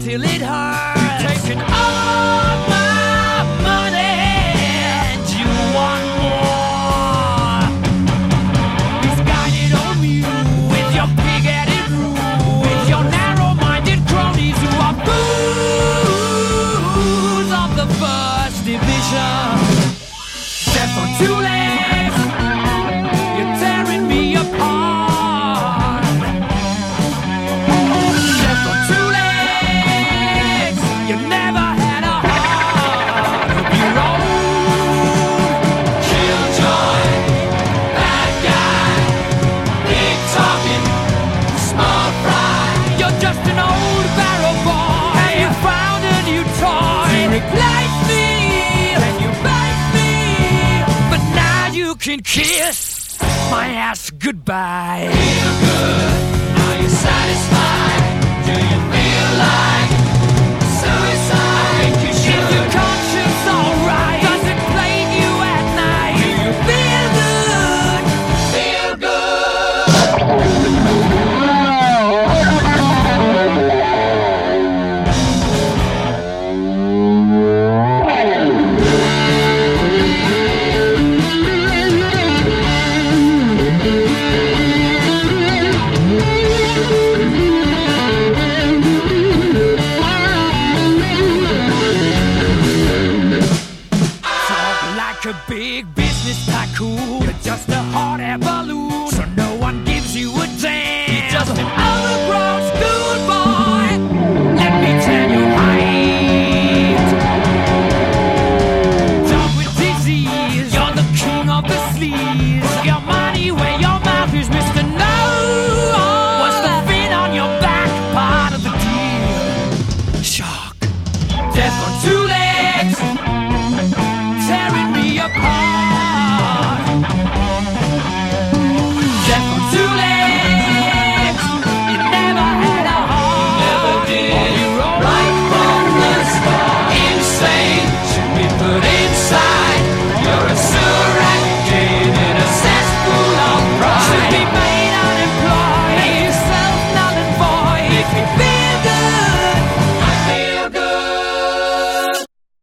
till it hurts. You kiss my ass goodbye. Feel good? Are you satisfied? Do you feel like cool. You're just a hot air balloon, so no one gives you a damn. You're just an overgrown schoolboy. Let me tell you right. Done with disease, you're the king of the sleaze. Put your money where your mouth is, Mr. No. What's the fin on your back? Part of the deal. Shock. Death on two legs. Tearing me apart.